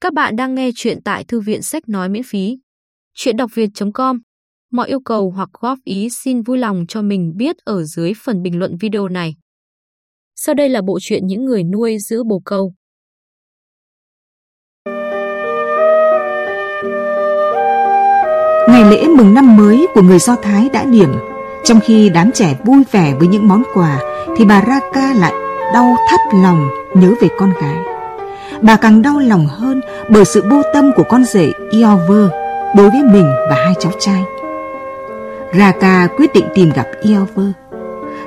Các bạn đang nghe chuyện tại thư viện sách nói miễn phí. Chuyện đọc việt.com Mọi yêu cầu hoặc góp ý xin vui lòng cho mình biết ở dưới phần bình luận video này. Sau đây là bộ truyện những người nuôi giữ bồ câu. Ngày lễ mừng năm mới của người Do Thái đã điểm. Trong khi đám trẻ vui vẻ với những món quà, thì bà Raka lại đau thắt lòng nhớ về con gái. Bà càng đau lòng hơn bởi sự vô tâm của con rể Iover đối với mình và hai cháu trai. Raka quyết định tìm gặp Iover.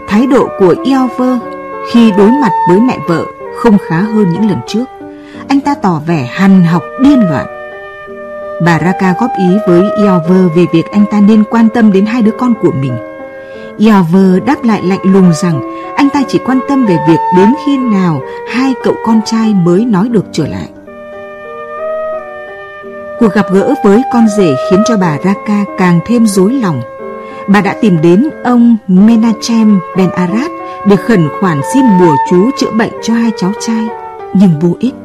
Thái độ của Iover khi đối mặt với mẹ vợ không khá hơn những lần trước. Anh ta tỏ vẻ hằn học, điên loạn. Bà Raka góp ý với Iover về việc anh ta nên quan tâm đến hai đứa con của mình. Iover đáp lại lạnh lùng rằng anh ta chỉ quan tâm về việc đến khi nào hai cậu con trai mới nói được trở lại. Cuộc gặp gỡ với con rể khiến cho bà Raka càng thêm rối lòng. Bà đã tìm đến ông Menachem Ben Arad để khẩn khoản xin bùa chú chữa bệnh cho hai cháu trai, nhưng vô ích.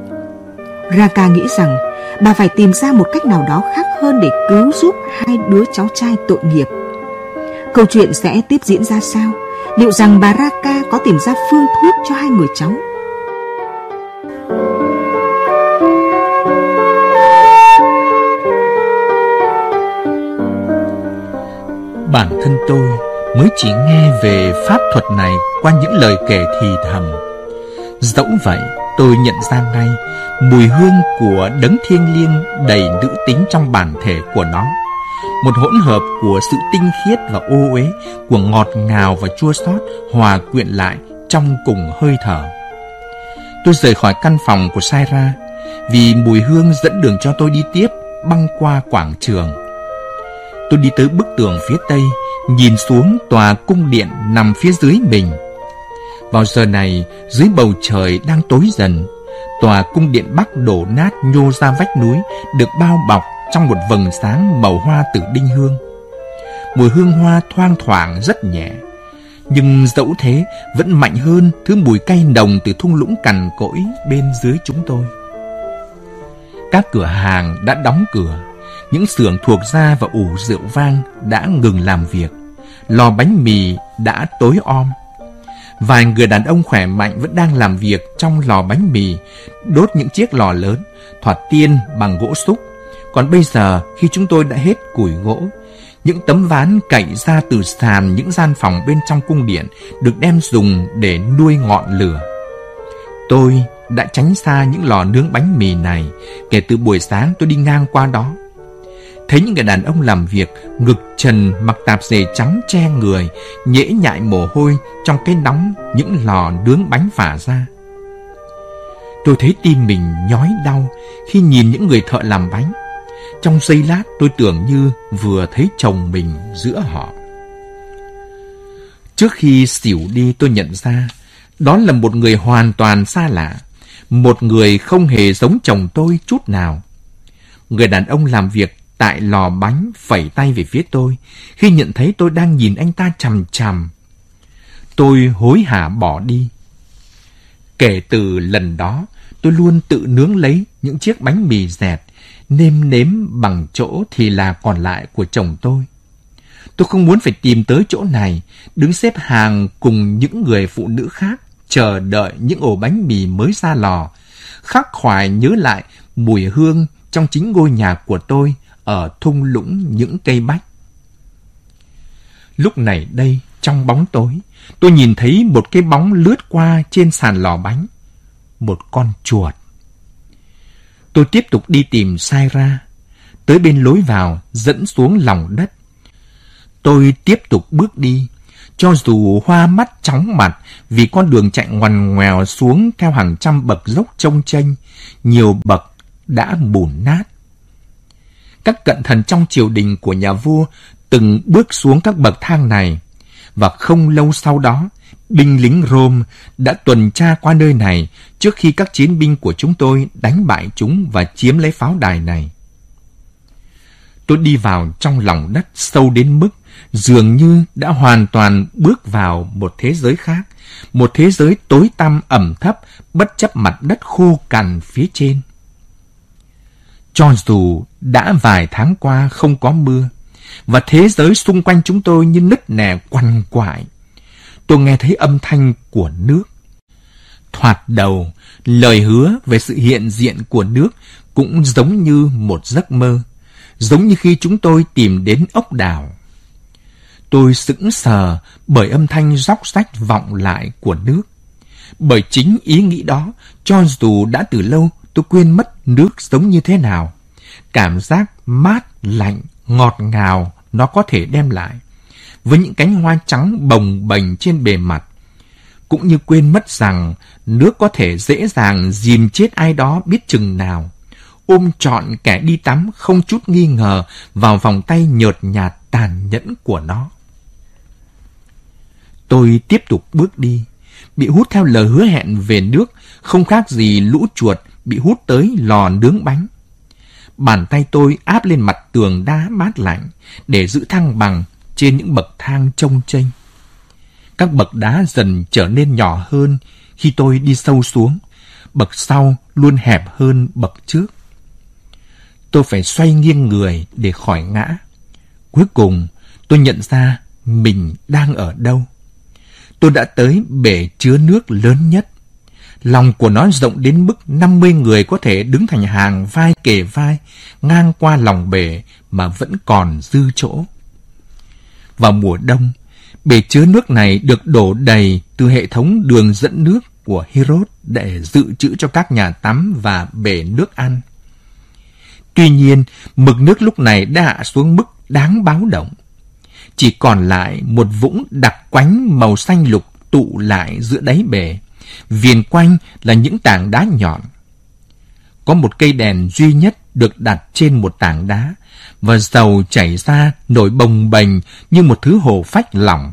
Raka nghĩ rằng bà phải tìm ra một cách nào đó khác hơn để cứu giúp hai đứa cháu trai tội nghiệp. Câu chuyện sẽ tiếp diễn ra sao? Liệu rằng bà Raka có tìm ra phương thuốc cho hai người cháu? Bản thân tôi mới chỉ nghe về pháp thuật này qua những lời kể thì thầm. Dẫu vậy, tôi nhận ra ngay mùi hương của đấng thiêng liêng đầy nữ tính trong bản thể của nó một hỗn hợp của sự tinh khiết và ô uế, của ngọt ngào và chua xót hòa quyện lại trong cùng hơi thở. Tôi rời khỏi căn phòng của Saira vì mùi hương dẫn đường cho tôi đi tiếp băng qua quảng trường. Tôi đi tới bức tường phía tây, nhìn xuống tòa cung điện nằm phía dưới mình. Vào giờ này, dưới bầu trời đang tối dần, tòa cung điện bắc đổ nát nhô ra vách núi, được bao bọc trong một vầng sáng màu hoa tử đinh hương. Mùi hương hoa thoang thoảng rất nhẹ, nhưng dẫu thế vẫn mạnh hơn thứ mùi cay nồng từ thung lũng cằn cỗi bên dưới chúng tôi. Các cửa hàng đã đóng cửa, những xưởng thuộc da và ủ rượu vang đã ngừng làm việc, lò bánh mì đã tối om. Vài người đàn ông khỏe mạnh vẫn đang làm việc trong lò bánh mì, đốt những chiếc lò lớn, thoạt tiên bằng gỗ xúc còn bây giờ khi chúng tôi đã hết củi gỗ, những tấm ván cậy ra từ sàn những gian phòng bên trong cung điện được đem dùng để nuôi ngọn lửa. Tôi đã tránh xa những lò nướng bánh mì này kể từ buổi sáng tôi đi ngang qua đó. Thấy những người đàn ông làm việc ngực trần mặc tạp dề trắng che người, nhễ nhại mồ hôi trong cái nóng những lò nướng bánh phả ra. Tôi thấy tim mình nhói đau khi nhìn những người thợ làm bánh. Trong giây lát tôi tưởng như vừa thấy chồng mình giữa họ. Trước khi xỉu đi tôi nhận ra đó là một người hoàn toàn xa lạ. Một người không hề giống chồng tôi chút nào. Người đàn ông làm việc tại lò bánh phẩy tay về phía tôi khi nhận thấy tôi đang nhìn anh ta chằm chằm. Tôi hối hả bỏ đi. Kể từ lần đó, tôi luôn tự nướng lấy những chiếc bánh mì dẹt nêm nếm bằng chỗ thì là còn lại của chồng tôi. Tôi không muốn phải tìm tới chỗ này, đứng xếp hàng cùng những người phụ nữ khác, chờ đợi những ổ bánh mì mới ra lò, khắc khoải nhớ lại mùi hương trong chính ngôi nhà của tôi ở thung lũng những cây bách. Lúc này đây, trong bóng tối, tôi nhìn thấy một cái bóng lướt qua trên sàn lò bánh. Một con chuột. Tôi tiếp tục đi tìm sai ra, tới bên lối vào dẫn xuống lòng đất. Tôi tiếp tục bước đi, cho dù hoa mắt chóng mặt vì con đường chạy ngoằn ngoèo xuống theo hàng trăm bậc dốc trông chênh, nhiều bậc đã bùn nát. Các cận thần trong triều đình của nhà vua từng bước xuống các bậc thang này, và không lâu sau đó, binh lính Rome đã tuần tra qua nơi này trước khi các chiến binh của chúng tôi đánh bại chúng và chiếm lấy pháo đài này. Tôi đi vào trong lòng đất sâu đến mức dường như đã hoàn toàn bước vào một thế giới khác, một thế giới tối tăm ẩm thấp bất chấp mặt đất khô cằn phía trên. Cho dù đã vài tháng qua không có mưa, và thế giới xung quanh chúng tôi như nứt nẻ quằn quại, tôi nghe thấy âm thanh của nước. Thoạt đầu, lời hứa về sự hiện diện của nước cũng giống như một giấc mơ, giống như khi chúng tôi tìm đến ốc đảo. Tôi sững sờ bởi âm thanh róc rách vọng lại của nước. Bởi chính ý nghĩ đó, cho dù đã từ lâu tôi quên mất nước giống như thế nào. Cảm giác mát, lạnh, ngọt ngào nó có thể đem lại. Với những cánh hoa trắng bồng bềnh trên bề mặt, cũng như quên mất rằng nước có thể dễ dàng dìm chết ai đó biết chừng nào. Ôm trọn kẻ đi tắm không chút nghi ngờ vào vòng tay nhợt nhạt tàn nhẫn của nó. Tôi tiếp tục bước đi, bị hút theo lời hứa hẹn về nước, không khác gì lũ chuột bị hút tới lò nướng bánh. Bàn tay tôi áp lên mặt tường đá mát lạnh để giữ thăng bằng trên những bậc thang trông chênh. Các bậc đá dần trở nên nhỏ hơn khi tôi đi sâu xuống, bậc sau luôn hẹp hơn bậc trước. Tôi phải xoay nghiêng người để khỏi ngã. Cuối cùng, tôi nhận ra mình đang ở đâu tôi đã tới bể chứa nước lớn nhất. Lòng của nó rộng đến mức 50 người có thể đứng thành hàng vai kề vai, ngang qua lòng bể mà vẫn còn dư chỗ. Vào mùa đông, bể chứa nước này được đổ đầy từ hệ thống đường dẫn nước của Herod để dự trữ cho các nhà tắm và bể nước ăn. Tuy nhiên, mực nước lúc này đã hạ xuống mức đáng báo động chỉ còn lại một vũng đặc quánh màu xanh lục tụ lại giữa đáy bể. Viền quanh là những tảng đá nhọn. Có một cây đèn duy nhất được đặt trên một tảng đá và dầu chảy ra nổi bồng bềnh như một thứ hồ phách lỏng.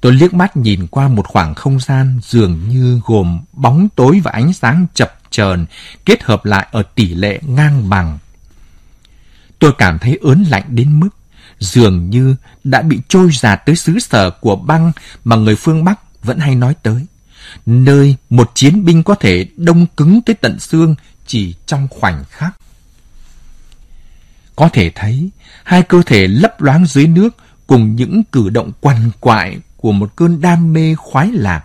Tôi liếc mắt nhìn qua một khoảng không gian dường như gồm bóng tối và ánh sáng chập chờn kết hợp lại ở tỷ lệ ngang bằng. Tôi cảm thấy ớn lạnh đến mức dường như đã bị trôi giạt tới xứ sở của băng mà người phương Bắc vẫn hay nói tới. Nơi một chiến binh có thể đông cứng tới tận xương chỉ trong khoảnh khắc. Có thể thấy, hai cơ thể lấp loáng dưới nước cùng những cử động quằn quại của một cơn đam mê khoái lạc.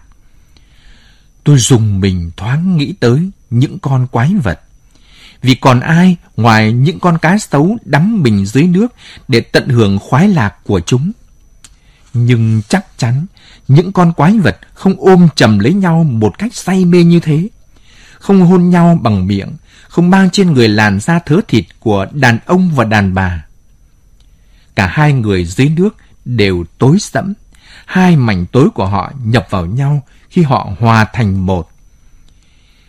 Tôi dùng mình thoáng nghĩ tới những con quái vật vì còn ai ngoài những con cá sấu đắm mình dưới nước để tận hưởng khoái lạc của chúng. Nhưng chắc chắn, những con quái vật không ôm chầm lấy nhau một cách say mê như thế. Không hôn nhau bằng miệng, không mang trên người làn da thớ thịt của đàn ông và đàn bà. Cả hai người dưới nước đều tối sẫm, hai mảnh tối của họ nhập vào nhau khi họ hòa thành một.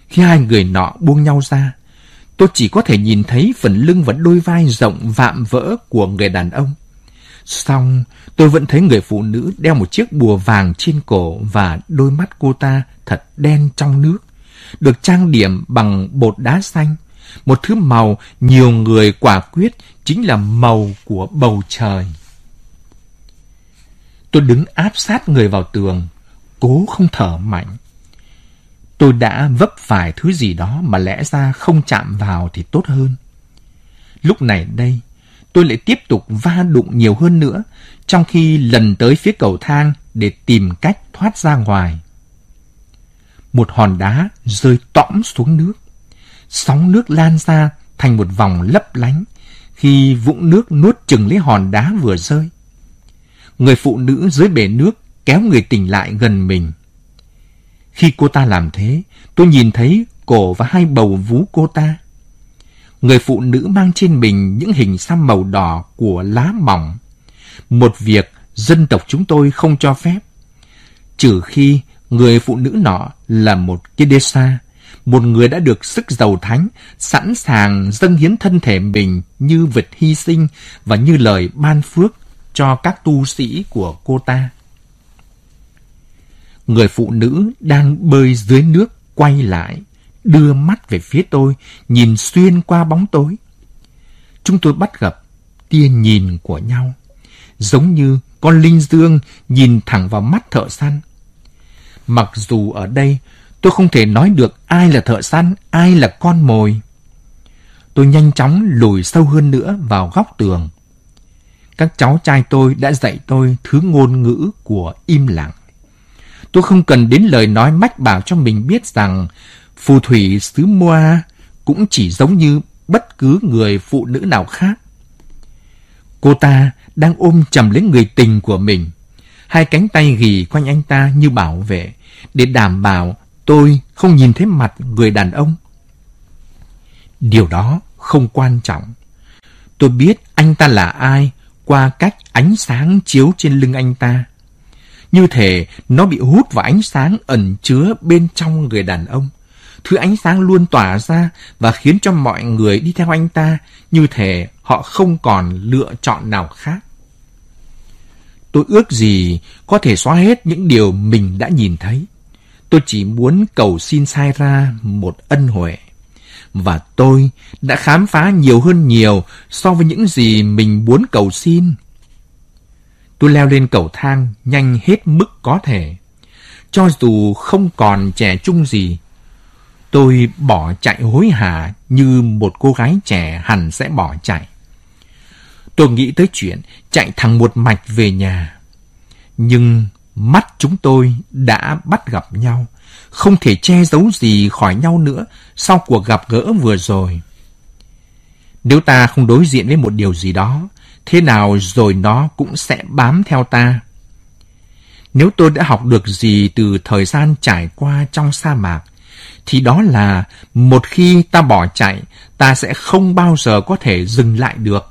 Khi hai người nọ buông nhau ra, tôi chỉ có thể nhìn thấy phần lưng và đôi vai rộng vạm vỡ của người đàn ông. Xong, tôi vẫn thấy người phụ nữ đeo một chiếc bùa vàng trên cổ và đôi mắt cô ta thật đen trong nước, được trang điểm bằng bột đá xanh, một thứ màu nhiều người quả quyết chính là màu của bầu trời. Tôi đứng áp sát người vào tường, cố không thở mạnh. Tôi đã vấp phải thứ gì đó mà lẽ ra không chạm vào thì tốt hơn. Lúc này đây, tôi lại tiếp tục va đụng nhiều hơn nữa, trong khi lần tới phía cầu thang để tìm cách thoát ra ngoài. Một hòn đá rơi tõm xuống nước. Sóng nước lan ra thành một vòng lấp lánh khi vũng nước nuốt chừng lấy hòn đá vừa rơi. Người phụ nữ dưới bể nước kéo người tỉnh lại gần mình. Khi cô ta làm thế, tôi nhìn thấy cổ và hai bầu vú cô ta. Người phụ nữ mang trên mình những hình xăm màu đỏ của lá mỏng. Một việc dân tộc chúng tôi không cho phép. Trừ khi người phụ nữ nọ là một Kedesa, một người đã được sức giàu thánh, sẵn sàng dâng hiến thân thể mình như vật hy sinh và như lời ban phước cho các tu sĩ của cô ta người phụ nữ đang bơi dưới nước quay lại, đưa mắt về phía tôi, nhìn xuyên qua bóng tối. Chúng tôi bắt gặp tia nhìn của nhau, giống như con linh dương nhìn thẳng vào mắt thợ săn. Mặc dù ở đây tôi không thể nói được ai là thợ săn, ai là con mồi. tôi nhanh chóng lùi sâu hơn nữa vào góc tường. Các cháu trai tôi đã dạy tôi thứ ngôn ngữ của im lặng. Tôi không cần đến lời nói mách bảo cho mình biết rằng phù thủy xứ Moa cũng chỉ giống như bất cứ người phụ nữ nào khác. Cô ta đang ôm chầm lấy người tình của mình. Hai cánh tay ghì quanh anh ta như bảo vệ để đảm bảo tôi không nhìn thấy mặt người đàn ông. Điều đó không quan trọng. Tôi biết anh ta là ai qua cách ánh sáng chiếu trên lưng anh ta. Như thể nó bị hút vào ánh sáng ẩn chứa bên trong người đàn ông. Thứ ánh sáng luôn tỏa ra và khiến cho mọi người đi theo anh ta như thể họ không còn lựa chọn nào khác. Tôi ước gì có thể xóa hết những điều mình đã nhìn thấy. Tôi chỉ muốn cầu xin sai ra một ân huệ. Và tôi đã khám phá nhiều hơn nhiều so với những gì mình muốn cầu xin. Tôi leo lên cầu thang nhanh hết mức có thể. Cho dù không còn trẻ trung gì, tôi bỏ chạy hối hả như một cô gái trẻ hẳn sẽ bỏ chạy. Tôi nghĩ tới chuyện chạy thẳng một mạch về nhà. Nhưng mắt chúng tôi đã bắt gặp nhau, không thể che giấu gì khỏi nhau nữa sau cuộc gặp gỡ vừa rồi. Nếu ta không đối diện với một điều gì đó, thế nào rồi nó cũng sẽ bám theo ta. Nếu tôi đã học được gì từ thời gian trải qua trong sa mạc, thì đó là một khi ta bỏ chạy, ta sẽ không bao giờ có thể dừng lại được.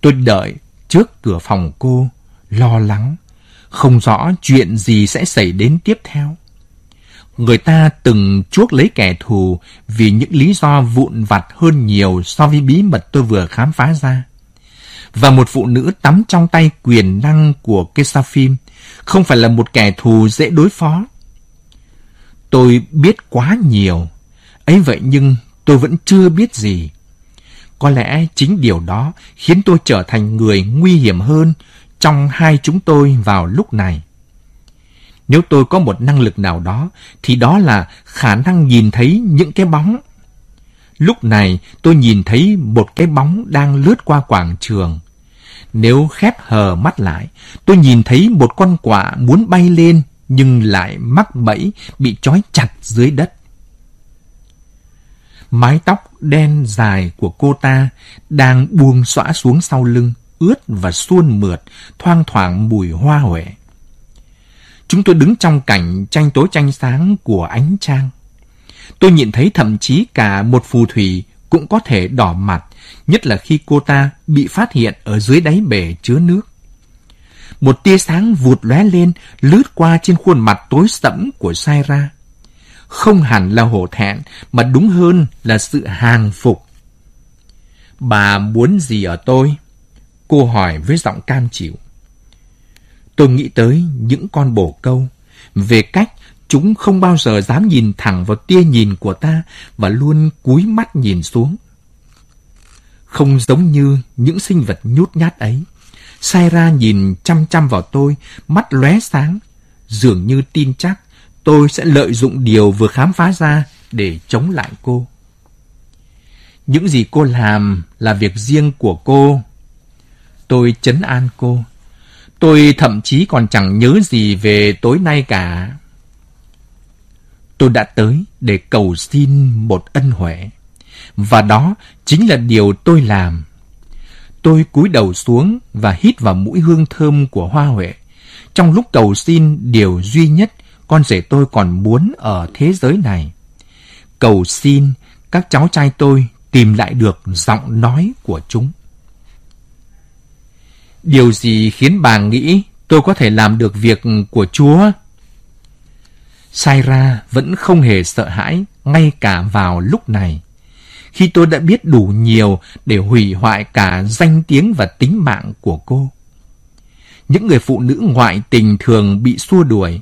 Tôi đợi trước cửa phòng cô, lo lắng, không rõ chuyện gì sẽ xảy đến tiếp theo. Người ta từng chuốc lấy kẻ thù vì những lý do vụn vặt hơn nhiều so với bí mật tôi vừa khám phá ra. Và một phụ nữ tắm trong tay quyền năng của Kesafim không phải là một kẻ thù dễ đối phó. Tôi biết quá nhiều, ấy vậy nhưng tôi vẫn chưa biết gì. Có lẽ chính điều đó khiến tôi trở thành người nguy hiểm hơn trong hai chúng tôi vào lúc này. Nếu tôi có một năng lực nào đó, thì đó là khả năng nhìn thấy những cái bóng. Lúc này tôi nhìn thấy một cái bóng đang lướt qua quảng trường. Nếu khép hờ mắt lại, tôi nhìn thấy một con quạ muốn bay lên nhưng lại mắc bẫy bị trói chặt dưới đất. Mái tóc đen dài của cô ta đang buông xõa xuống sau lưng, ướt và suôn mượt, thoang thoảng mùi hoa huệ. Chúng tôi đứng trong cảnh tranh tối tranh sáng của ánh trăng. Tôi nhìn thấy thậm chí cả một phù thủy cũng có thể đỏ mặt, nhất là khi cô ta bị phát hiện ở dưới đáy bể chứa nước. Một tia sáng vụt lóe lên, lướt qua trên khuôn mặt tối sẫm của Saira không hẳn là hổ thẹn, mà đúng hơn là sự hàng phục. Bà muốn gì ở tôi? Cô hỏi với giọng cam chịu. Tôi nghĩ tới những con bồ câu, về cách chúng không bao giờ dám nhìn thẳng vào tia nhìn của ta và luôn cúi mắt nhìn xuống. Không giống như những sinh vật nhút nhát ấy. Sai ra nhìn chăm chăm vào tôi, mắt lóe sáng, dường như tin chắc tôi sẽ lợi dụng điều vừa khám phá ra để chống lại cô. Những gì cô làm là việc riêng của cô. Tôi chấn an cô. Tôi thậm chí còn chẳng nhớ gì về tối nay cả. Tôi đã tới để cầu xin một ân huệ. Và đó chính là điều tôi làm. Tôi cúi đầu xuống và hít vào mũi hương thơm của hoa huệ. Trong lúc cầu xin điều duy nhất con rể tôi còn muốn ở thế giới này. Cầu xin các cháu trai tôi tìm lại được giọng nói của chúng. Điều gì khiến bà nghĩ tôi có thể làm được việc của Chúa? Saira vẫn không hề sợ hãi ngay cả vào lúc này. Khi tôi đã biết đủ nhiều để hủy hoại cả danh tiếng và tính mạng của cô. Những người phụ nữ ngoại tình thường bị xua đuổi,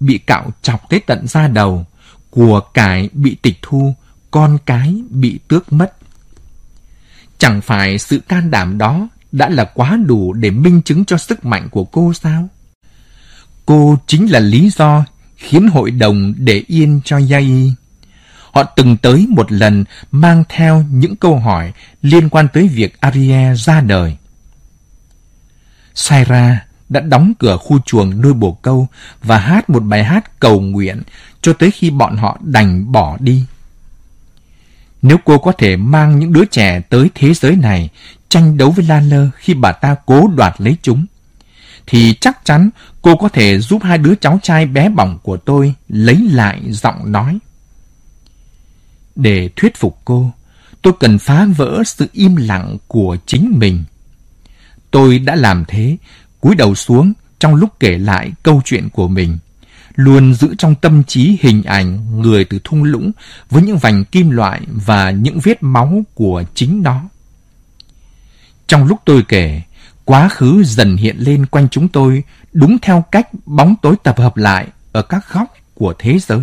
bị cạo chọc tới tận da đầu, của cải bị tịch thu, con cái bị tước mất. Chẳng phải sự can đảm đó đã là quá đủ để minh chứng cho sức mạnh của cô sao? Cô chính là lý do khiến hội đồng để yên cho Yai. Họ từng tới một lần mang theo những câu hỏi liên quan tới việc Ariel ra đời. Saira đã đóng cửa khu chuồng nuôi bồ câu và hát một bài hát cầu nguyện cho tới khi bọn họ đành bỏ đi. Nếu cô có thể mang những đứa trẻ tới thế giới này tranh đấu với Lan Lơ khi bà ta cố đoạt lấy chúng, thì chắc chắn cô có thể giúp hai đứa cháu trai bé bỏng của tôi lấy lại giọng nói. Để thuyết phục cô, tôi cần phá vỡ sự im lặng của chính mình. Tôi đã làm thế, cúi đầu xuống trong lúc kể lại câu chuyện của mình, luôn giữ trong tâm trí hình ảnh người từ thung lũng với những vành kim loại và những vết máu của chính nó. Trong lúc tôi kể, quá khứ dần hiện lên quanh chúng tôi đúng theo cách bóng tối tập hợp lại ở các góc của thế giới.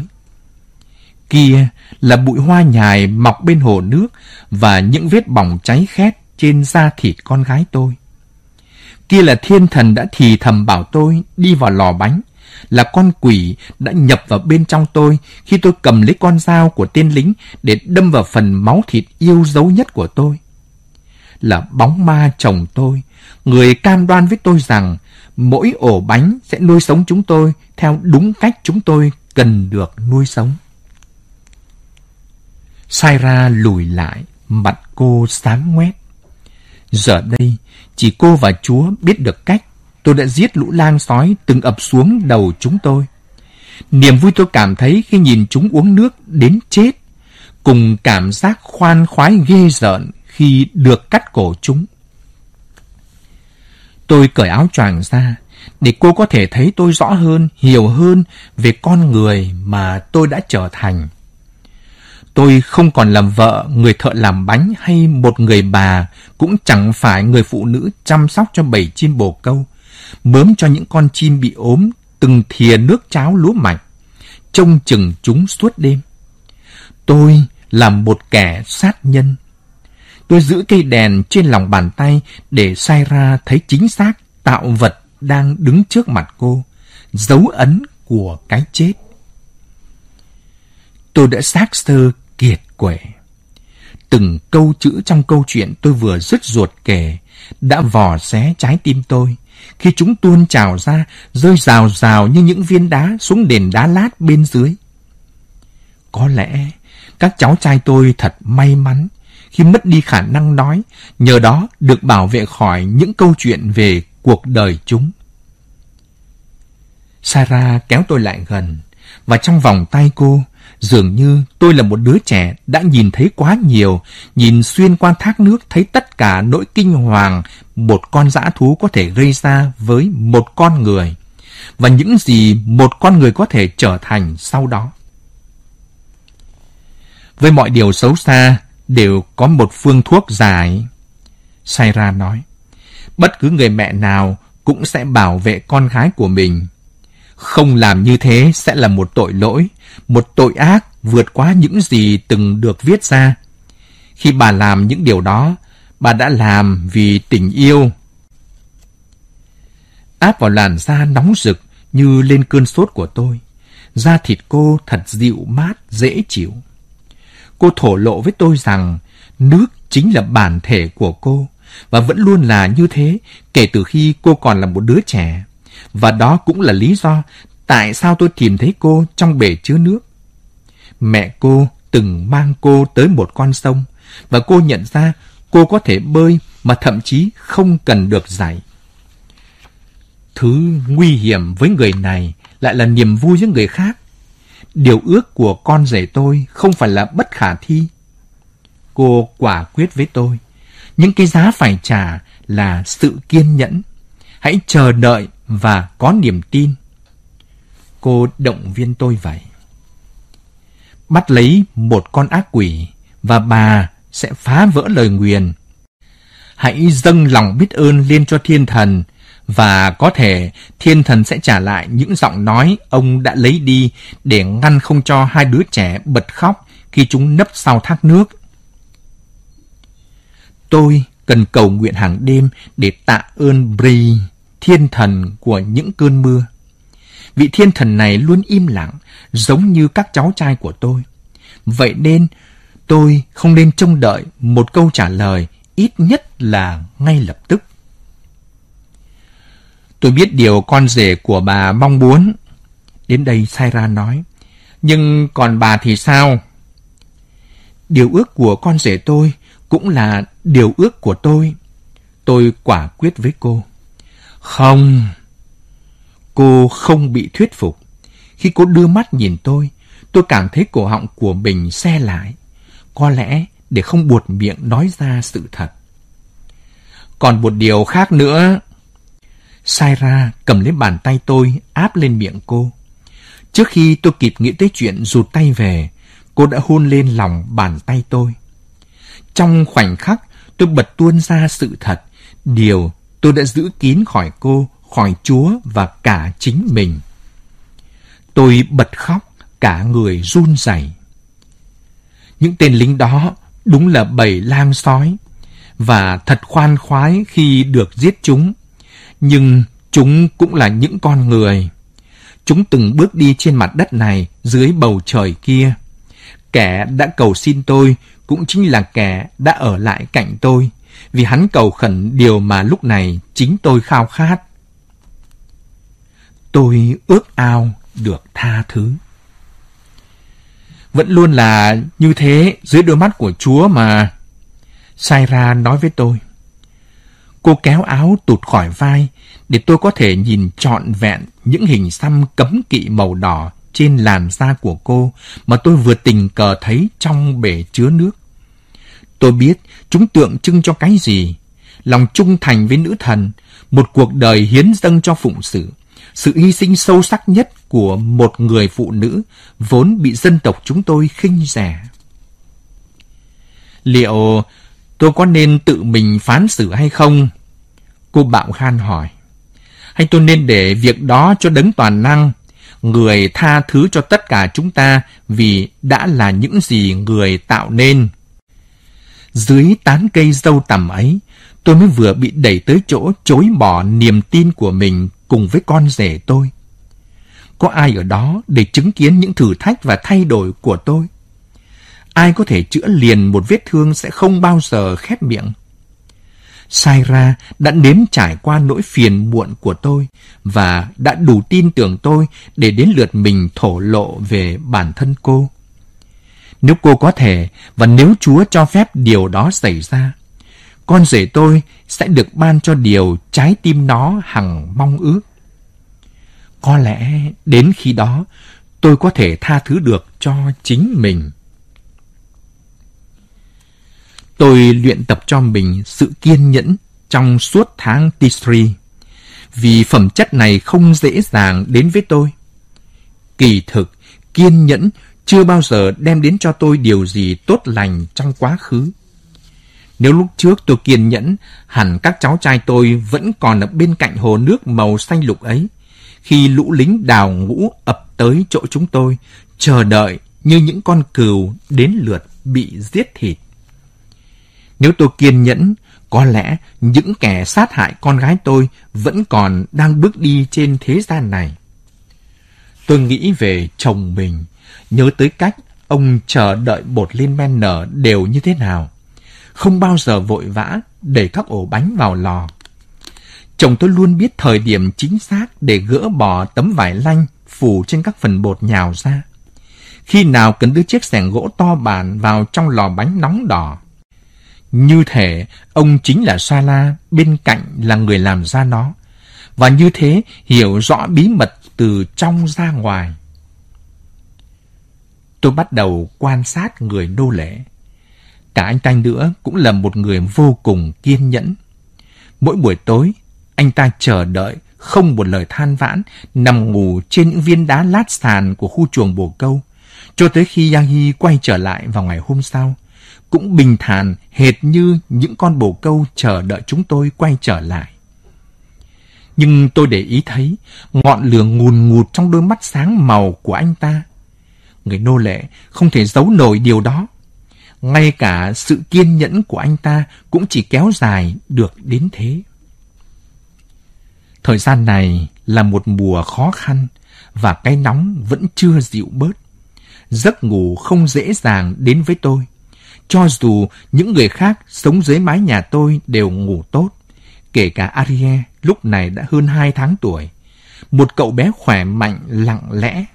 Kia là bụi hoa nhài mọc bên hồ nước và những vết bỏng cháy khét trên da thịt con gái tôi. Kia là thiên thần đã thì thầm bảo tôi đi vào lò bánh, là con quỷ đã nhập vào bên trong tôi khi tôi cầm lấy con dao của tên lính để đâm vào phần máu thịt yêu dấu nhất của tôi. Là bóng ma chồng tôi, người cam đoan với tôi rằng mỗi ổ bánh sẽ nuôi sống chúng tôi theo đúng cách chúng tôi cần được nuôi sống. Saira lùi lại, mặt cô sáng ngoét. Giờ đây, chỉ cô và Chúa biết được cách tôi đã giết lũ lang sói từng ập xuống đầu chúng tôi. Niềm vui tôi cảm thấy khi nhìn chúng uống nước đến chết, cùng cảm giác khoan khoái ghê rợn khi được cắt cổ chúng. Tôi cởi áo choàng ra để cô có thể thấy tôi rõ hơn, hiểu hơn về con người mà tôi đã trở thành. Tôi không còn làm vợ, người thợ làm bánh hay một người bà, cũng chẳng phải người phụ nữ chăm sóc cho bảy chim bồ câu, mớm cho những con chim bị ốm từng thìa nước cháo lúa mạch, trông chừng chúng suốt đêm. Tôi là một kẻ sát nhân. Tôi giữ cây đèn trên lòng bàn tay để sai ra thấy chính xác tạo vật đang đứng trước mặt cô, dấu ấn của cái chết. Tôi đã xác sơ kiệt quệ. Từng câu chữ trong câu chuyện tôi vừa dứt ruột kể đã vò xé trái tim tôi khi chúng tuôn trào ra, rơi rào rào như những viên đá xuống nền đá lát bên dưới. Có lẽ các cháu trai tôi thật may mắn khi mất đi khả năng nói, nhờ đó được bảo vệ khỏi những câu chuyện về cuộc đời chúng. Sarah kéo tôi lại gần, và trong vòng tay cô, Dường như tôi là một đứa trẻ đã nhìn thấy quá nhiều, nhìn xuyên qua thác nước thấy tất cả nỗi kinh hoàng một con dã thú có thể gây ra với một con người, và những gì một con người có thể trở thành sau đó. Với mọi điều xấu xa đều có một phương thuốc giải. Saira nói, bất cứ người mẹ nào cũng sẽ bảo vệ con gái của mình. Không làm như thế sẽ là một tội lỗi, một tội ác vượt quá những gì từng được viết ra. Khi bà làm những điều đó, bà đã làm vì tình yêu. Áp vào làn da nóng rực như lên cơn sốt của tôi. Da thịt cô thật dịu mát, dễ chịu. Cô thổ lộ với tôi rằng nước chính là bản thể của cô và vẫn luôn là như thế kể từ khi cô còn là một đứa trẻ. Và đó cũng là lý do tại sao tôi tìm thấy cô trong bể chứa nước. Mẹ cô từng mang cô tới một con sông, và cô nhận ra cô có thể bơi mà thậm chí không cần được dạy. Thứ nguy hiểm với người này lại là niềm vui với người khác. Điều ước của con rể tôi không phải là bất khả thi. Cô quả quyết với tôi. Những cái giá phải trả là sự kiên nhẫn. Hãy chờ đợi và có niềm tin. Cô động viên tôi vậy. Bắt lấy một con ác quỷ và bà sẽ phá vỡ lời nguyền. Hãy dâng lòng biết ơn lên cho thiên thần và có thể thiên thần sẽ trả lại những giọng nói ông đã lấy đi để ngăn không cho hai đứa trẻ bật khóc khi chúng nấp sau thác nước. Tôi cần cầu nguyện hàng đêm để tạ ơn Bri, thiên thần của những cơn mưa. Vị thiên thần này luôn im lặng, giống như các cháu trai của tôi. Vậy nên, tôi không nên trông đợi một câu trả lời ít nhất là ngay lập tức. Tôi biết điều con rể của bà mong muốn. Đến đây Saira nói. Nhưng còn bà thì sao? Điều ước của con rể tôi cũng là điều ước của tôi. Tôi quả quyết với cô. Không. Cô không bị thuyết phục. Khi cô đưa mắt nhìn tôi, tôi cảm thấy cổ họng của mình xe lại. Có lẽ để không buột miệng nói ra sự thật. Còn một điều khác nữa. Saira cầm lấy bàn tay tôi áp lên miệng cô. Trước khi tôi kịp nghĩ tới chuyện rụt tay về, cô đã hôn lên lòng bàn tay tôi. Trong khoảnh khắc, tôi bật tuôn ra sự thật, điều tôi đã giữ kín khỏi cô, khỏi Chúa và cả chính mình. Tôi bật khóc, cả người run rẩy. Những tên lính đó đúng là bầy lang sói, và thật khoan khoái khi được giết chúng. Nhưng chúng cũng là những con người. Chúng từng bước đi trên mặt đất này dưới bầu trời kia. Kẻ đã cầu xin tôi cũng chính là kẻ đã ở lại cạnh tôi, vì hắn cầu khẩn điều mà lúc này chính tôi khao khát. Tôi ước ao được tha thứ. Vẫn luôn là như thế dưới đôi mắt của Chúa mà. Saira nói với tôi. Cô kéo áo tụt khỏi vai để tôi có thể nhìn trọn vẹn những hình xăm cấm kỵ màu đỏ trên làn da của cô mà tôi vừa tình cờ thấy trong bể chứa nước. Tôi biết chúng tượng trưng cho cái gì. Lòng trung thành với nữ thần, một cuộc đời hiến dâng cho phụng sự, sự hy sinh sâu sắc nhất của một người phụ nữ vốn bị dân tộc chúng tôi khinh rẻ. Liệu tôi có nên tự mình phán xử hay không? Cô Bạo Khan hỏi. Hay tôi nên để việc đó cho đấng toàn năng, người tha thứ cho tất cả chúng ta vì đã là những gì người tạo nên? Dưới tán cây dâu tầm ấy, tôi mới vừa bị đẩy tới chỗ chối bỏ niềm tin của mình cùng với con rể tôi. Có ai ở đó để chứng kiến những thử thách và thay đổi của tôi? Ai có thể chữa liền một vết thương sẽ không bao giờ khép miệng? Saira đã nếm trải qua nỗi phiền muộn của tôi và đã đủ tin tưởng tôi để đến lượt mình thổ lộ về bản thân cô. Nếu cô có thể và nếu Chúa cho phép điều đó xảy ra, con rể tôi sẽ được ban cho điều trái tim nó hằng mong ước. Có lẽ đến khi đó tôi có thể tha thứ được cho chính mình. Tôi luyện tập cho mình sự kiên nhẫn trong suốt tháng Tishri, vì phẩm chất này không dễ dàng đến với tôi. Kỳ thực, kiên nhẫn chưa bao giờ đem đến cho tôi điều gì tốt lành trong quá khứ. Nếu lúc trước tôi kiên nhẫn, hẳn các cháu trai tôi vẫn còn ở bên cạnh hồ nước màu xanh lục ấy, khi lũ lính đào ngũ ập tới chỗ chúng tôi, chờ đợi như những con cừu đến lượt bị giết thịt. Nếu tôi kiên nhẫn, có lẽ những kẻ sát hại con gái tôi vẫn còn đang bước đi trên thế gian này. Tôi nghĩ về chồng mình, nhớ tới cách ông chờ đợi bột lên men nở đều như thế nào. Không bao giờ vội vã để các ổ bánh vào lò. Chồng tôi luôn biết thời điểm chính xác để gỡ bỏ tấm vải lanh phủ trên các phần bột nhào ra. Khi nào cần đưa chiếc xẻng gỗ to bản vào trong lò bánh nóng đỏ. Như thể ông chính là Sala, bên cạnh là người làm ra nó. Và như thế hiểu rõ bí mật từ trong ra ngoài. Tôi bắt đầu quan sát người nô lệ. Cả anh ta nữa cũng là một người vô cùng kiên nhẫn. Mỗi buổi tối, anh ta chờ đợi, không một lời than vãn, nằm ngủ trên những viên đá lát sàn của khu chuồng bồ câu, cho tới khi Yahi quay trở lại vào ngày hôm sau, cũng bình thản hệt như những con bồ câu chờ đợi chúng tôi quay trở lại. Nhưng tôi để ý thấy ngọn lửa ngùn ngụt trong đôi mắt sáng màu của anh ta. Người nô lệ không thể giấu nổi điều đó. Ngay cả sự kiên nhẫn của anh ta cũng chỉ kéo dài được đến thế. Thời gian này là một mùa khó khăn và cái nóng vẫn chưa dịu bớt. giấc ngủ không dễ dàng đến với tôi. Cho dù những người khác sống dưới mái nhà tôi đều ngủ tốt, kể cả Ariel lúc này đã hơn hai tháng tuổi. Một cậu bé khỏe mạnh lặng lẽ.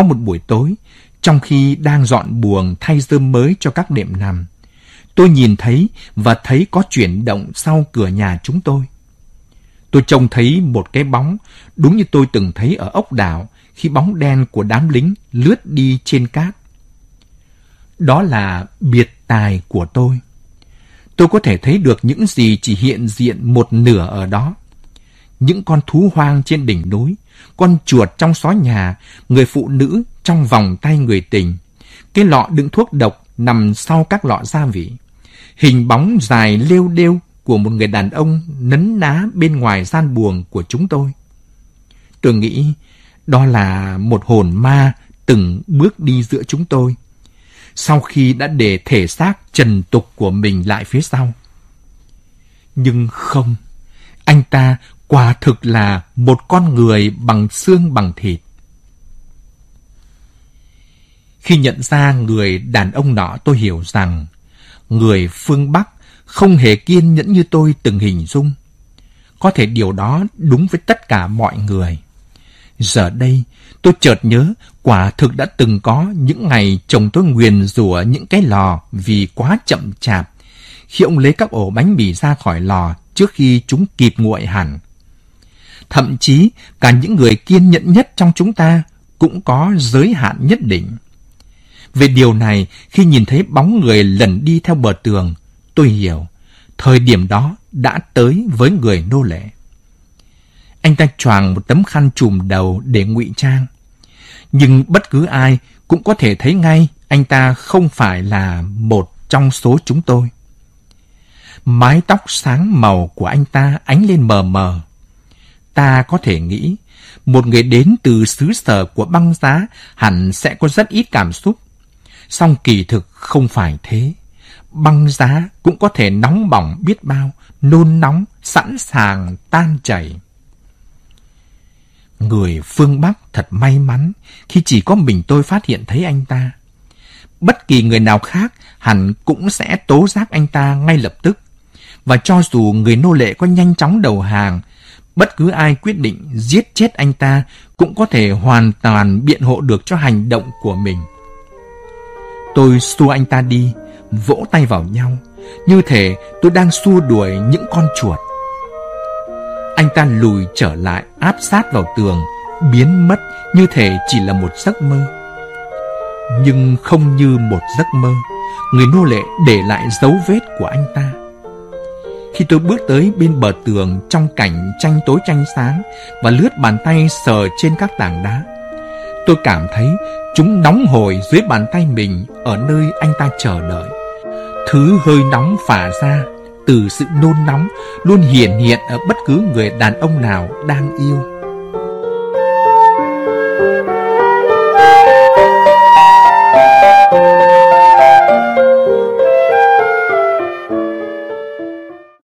Có một buổi tối, trong khi đang dọn buồng thay rơm mới cho các đệm nằm, tôi nhìn thấy và thấy có chuyển động sau cửa nhà chúng tôi. Tôi trông thấy một cái bóng, đúng như tôi từng thấy ở ốc đảo khi bóng đen của đám lính lướt đi trên cát. Đó là biệt tài của tôi. Tôi có thể thấy được những gì chỉ hiện diện một nửa ở đó. Những con thú hoang trên đỉnh núi, con chuột trong xó nhà, người phụ nữ trong vòng tay người tình, cái lọ đựng thuốc độc nằm sau các lọ gia vị, hình bóng dài lêu đêu của một người đàn ông nấn ná bên ngoài gian buồng của chúng tôi. Tôi nghĩ đó là một hồn ma từng bước đi giữa chúng tôi, sau khi đã để thể xác trần tục của mình lại phía sau. Nhưng không, anh ta quả thực là một con người bằng xương bằng thịt. Khi nhận ra người đàn ông nọ tôi hiểu rằng người phương Bắc không hề kiên nhẫn như tôi từng hình dung. Có thể điều đó đúng với tất cả mọi người. Giờ đây, tôi chợt nhớ quả thực đã từng có những ngày chồng tôi nguyền rủa những cái lò vì quá chậm chạp khi ông lấy các ổ bánh mì ra khỏi lò trước khi chúng kịp nguội hẳn. Thậm chí cả những người kiên nhẫn nhất trong chúng ta cũng có giới hạn nhất định. Về điều này, khi nhìn thấy bóng người lần đi theo bờ tường, tôi hiểu, thời điểm đó đã tới với người nô lệ. Anh ta choàng một tấm khăn trùm đầu để ngụy trang. Nhưng bất cứ ai cũng có thể thấy ngay anh ta không phải là một trong số chúng tôi. Mái tóc sáng màu của anh ta ánh lên mờ mờ. Ta có thể nghĩ, một người đến từ xứ sở của băng giá hẳn sẽ có rất ít cảm xúc. Song kỳ thực không phải thế. Băng giá cũng có thể nóng bỏng biết bao, nôn nóng, sẵn sàng tan chảy. Người phương Bắc thật may mắn khi chỉ có mình tôi phát hiện thấy anh ta. Bất kỳ người nào khác hẳn cũng sẽ tố giác anh ta ngay lập tức. Và cho dù người nô lệ có nhanh chóng đầu hàng, bất cứ ai quyết định giết chết anh ta cũng có thể hoàn toàn biện hộ được cho hành động của mình. Tôi xua anh ta đi, vỗ tay vào nhau, như thể tôi đang xua đuổi những con chuột. Anh ta lùi trở lại áp sát vào tường, biến mất như thể chỉ là một giấc mơ. Nhưng không như một giấc mơ, người nô lệ để lại dấu vết của anh ta. Khi tôi bước tới bên bờ tường trong cảnh tranh tối tranh sáng và lướt bàn tay sờ trên các tảng đá, tôi cảm thấy chúng nóng hổi dưới bàn tay mình ở nơi anh ta chờ đợi. Thứ hơi nóng phả ra từ sự nôn nóng luôn hiển hiện ở bất cứ người đàn ông nào đang yêu.